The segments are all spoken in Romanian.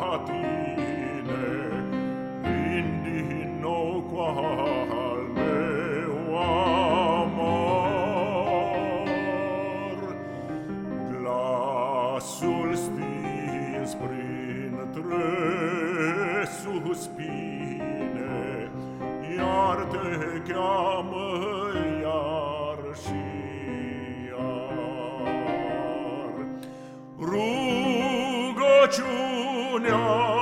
latine indi no qual meu amor glasul stins prin tre suspine iar te chiamă iar și iar rugăciune communion.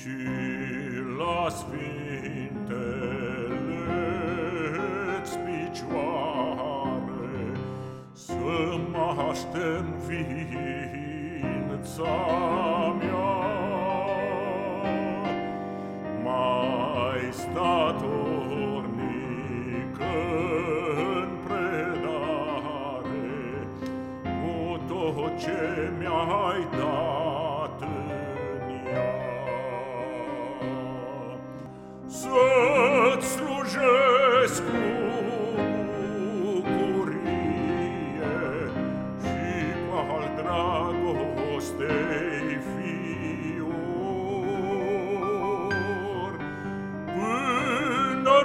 ci la sfintele picioare să mă aștem ființa mea. Mai statornic în predare cu tot ce mi-a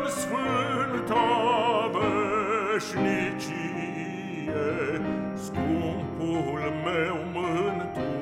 sfânta veșnicie, scumpul meu mântuit.